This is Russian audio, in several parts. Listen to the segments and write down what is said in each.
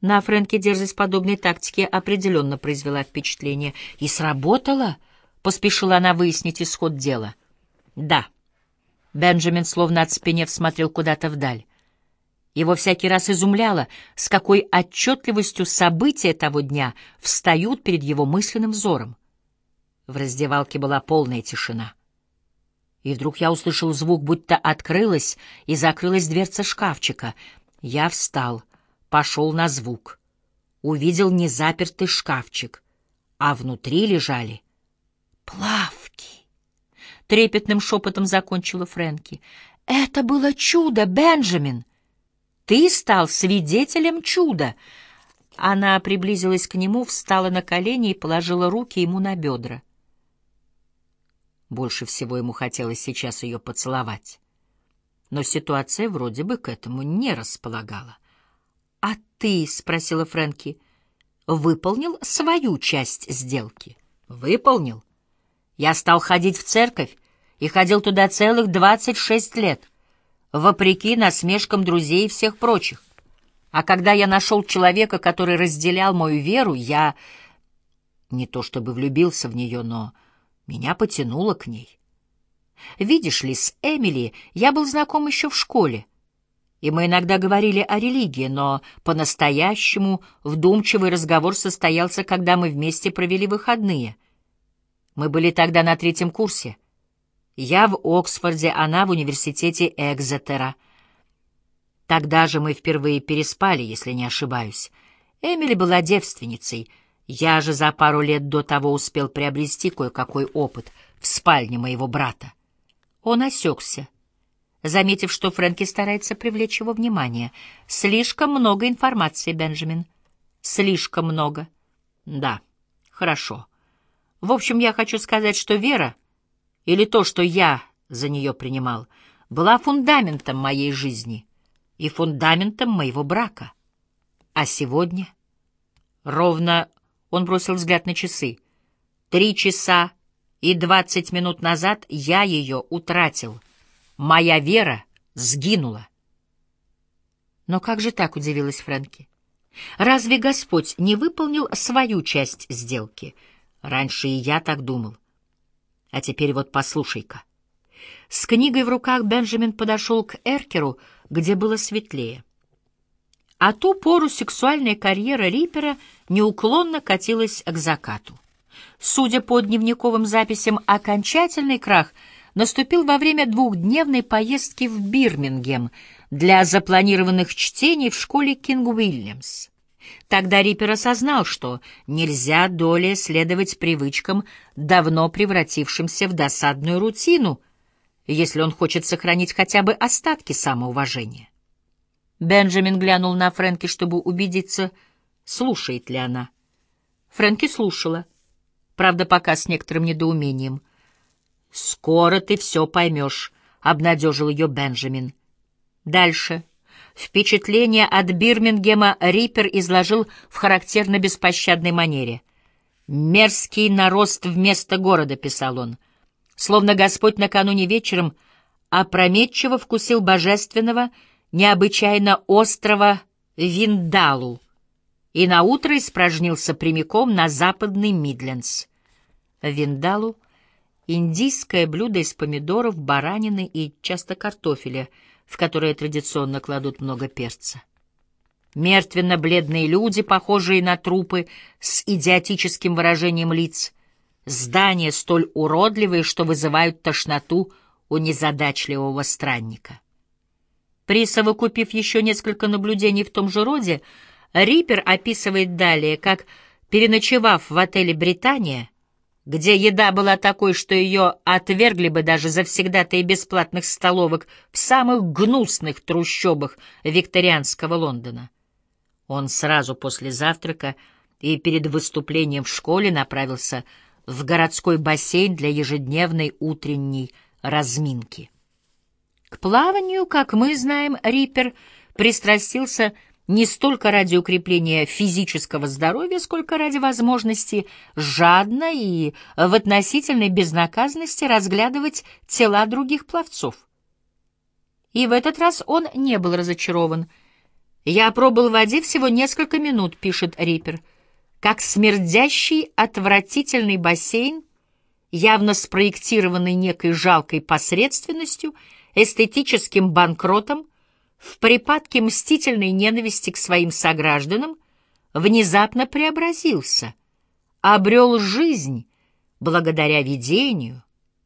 На Фрэнке дерзость подобной тактики определенно произвела впечатление. И сработала, поспешила она выяснить исход дела. Да. Бенджамин, словно оцепенев, смотрел куда-то вдаль. Его всякий раз изумляло, с какой отчетливостью события того дня встают перед его мысленным взором. В раздевалке была полная тишина. И вдруг я услышал звук, будто открылась и закрылась дверца шкафчика. Я встал, пошел на звук. Увидел незапертый шкафчик, а внутри лежали плавки. Трепетным шепотом закончила Фрэнки. «Это было чудо, Бенджамин! Ты стал свидетелем чуда!» Она приблизилась к нему, встала на колени и положила руки ему на бедра. Больше всего ему хотелось сейчас ее поцеловать. Но ситуация вроде бы к этому не располагала. «А ты, — спросила Фрэнки, — выполнил свою часть сделки?» «Выполнил. Я стал ходить в церковь и ходил туда целых двадцать шесть лет, вопреки насмешкам друзей и всех прочих. А когда я нашел человека, который разделял мою веру, я не то чтобы влюбился в нее, но меня потянуло к ней. Видишь ли, с Эмили я был знаком еще в школе, и мы иногда говорили о религии, но по-настоящему вдумчивый разговор состоялся, когда мы вместе провели выходные. Мы были тогда на третьем курсе. Я в Оксфорде, она в университете Экзетера. Тогда же мы впервые переспали, если не ошибаюсь. Эмили была девственницей — я же за пару лет до того успел приобрести кое-какой опыт в спальне моего брата. Он осекся, заметив, что Фрэнки старается привлечь его внимание. «Слишком много информации, Бенджамин. Слишком много». «Да, хорошо. В общем, я хочу сказать, что вера, или то, что я за нее принимал, была фундаментом моей жизни и фундаментом моего брака. А сегодня...» Ровно он бросил взгляд на часы. Три часа и двадцать минут назад я ее утратил. Моя вера сгинула. Но как же так, удивилась Фрэнки? Разве Господь не выполнил свою часть сделки? Раньше и я так думал. А теперь вот послушай-ка. С книгой в руках Бенджамин подошел к Эркеру, где было светлее. А ту пору сексуальная карьера Риппера неуклонно катилась к закату. Судя по дневниковым записям, окончательный крах наступил во время двухдневной поездки в Бирмингем для запланированных чтений в школе Кинг-Уильямс. Тогда Риппер осознал, что нельзя долее следовать привычкам, давно превратившимся в досадную рутину, если он хочет сохранить хотя бы остатки самоуважения. Бенджамин глянул на Фрэнки, чтобы убедиться, слушает ли она. Фрэнки слушала, правда, пока с некоторым недоумением. «Скоро ты все поймешь», — обнадежил ее Бенджамин. Дальше. Впечатление от Бирмингема Риппер изложил в характерно беспощадной манере. «Мерзкий нарост вместо города», — писал он. Словно Господь накануне вечером опрометчиво вкусил божественного — необычайно острого Виндалу и наутро испражнился прямиком на западный Мидлендс. Виндалу — индийское блюдо из помидоров, баранины и часто картофеля, в которое традиционно кладут много перца. Мертвенно-бледные люди, похожие на трупы, с идиотическим выражением лиц, здания столь уродливые, что вызывают тошноту у незадачливого странника. Присовокупив еще несколько наблюдений в том же роде, Риппер описывает далее, как, переночевав в отеле «Британия», где еда была такой, что ее отвергли бы даже завсегда-то и бесплатных столовок в самых гнусных трущобах викторианского Лондона. Он сразу после завтрака и перед выступлением в школе направился в городской бассейн для ежедневной утренней разминки. К плаванию, как мы знаем, Риппер пристрастился не столько ради укрепления физического здоровья, сколько ради возможности жадно и в относительной безнаказанности разглядывать тела других пловцов. И в этот раз он не был разочарован. «Я пробыл в воде всего несколько минут», — пишет Риппер, «как смердящий, отвратительный бассейн, явно спроектированный некой жалкой посредственностью, эстетическим банкротом, в припадке мстительной ненависти к своим согражданам, внезапно преобразился, обрел жизнь благодаря видению,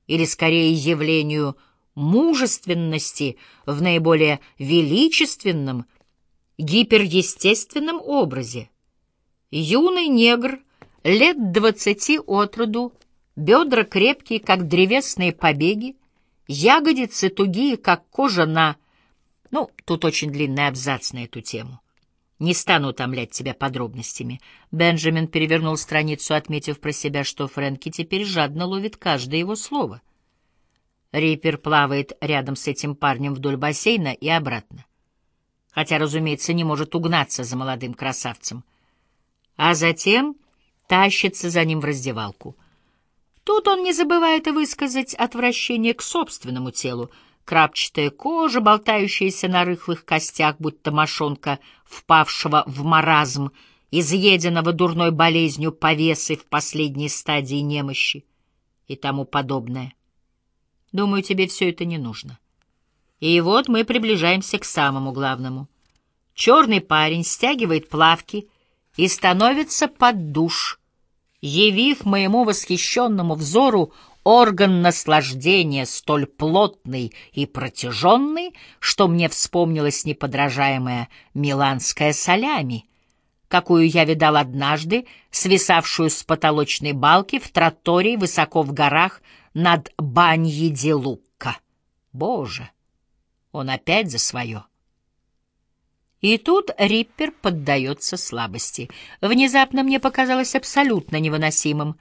или скорее явлению мужественности в наиболее величественном, гиперестественном образе. Юный негр, лет двадцати от роду, бедра крепкие, как древесные побеги, ягодицы тугие, как кожа на... Ну, тут очень длинный абзац на эту тему. Не стану утомлять тебя подробностями. Бенджамин перевернул страницу, отметив про себя, что Фрэнки теперь жадно ловит каждое его слово. Риппер плавает рядом с этим парнем вдоль бассейна и обратно. Хотя, разумеется, не может угнаться за молодым красавцем. А затем тащится за ним в раздевалку. Тут он не забывает высказать отвращение к собственному телу, крапчатая кожа, болтающаяся на рыхлых костях, будто мошонка, впавшего в маразм, изъеденного дурной болезнью повесы в последней стадии немощи и тому подобное. Думаю, тебе все это не нужно. И вот мы приближаемся к самому главному. Черный парень стягивает плавки и становится под душ, явив моему восхищенному взору орган наслаждения столь плотный и протяженный, что мне вспомнилась неподражаемая миланская солями, какую я видал однажды, свисавшую с потолочной балки в тротории высоко в горах над Баньи-де-Лукка. Боже, он опять за свое. И тут Риппер поддается слабости. Внезапно мне показалось абсолютно невыносимым,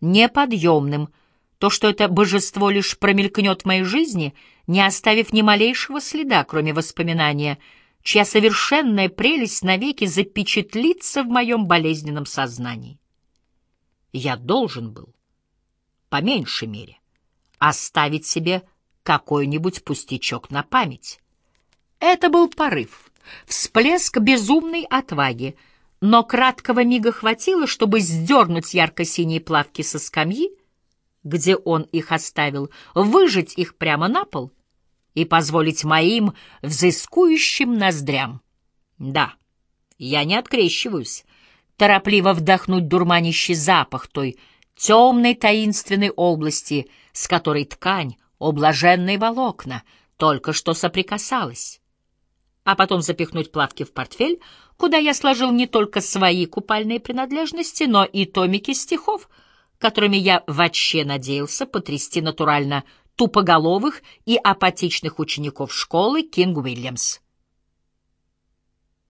неподъемным, то, что это божество лишь промелькнет в моей жизни, не оставив ни малейшего следа, кроме воспоминания, чья совершенная прелесть навеки запечатлится в моем болезненном сознании. Я должен был, по меньшей мере, оставить себе какой-нибудь пустячок на память. Это был порыв, всплеск безумной отваги, но краткого мига хватило, чтобы сдернуть ярко-синие плавки со скамьи, где он их оставил, выжать их прямо на пол и позволить моим взыскующим ноздрям. Да, я не открещиваюсь, торопливо вдохнуть дурманящий запах той темной таинственной области, с которой ткань, облаженные волокна, только что соприкасалась. А потом запихнуть плавки в портфель, куда я сложил не только свои купальные принадлежности, но и томики стихов — которыми я вообще надеялся потрясти натурально тупоголовых и апатичных учеников школы Кинг-Уильямс.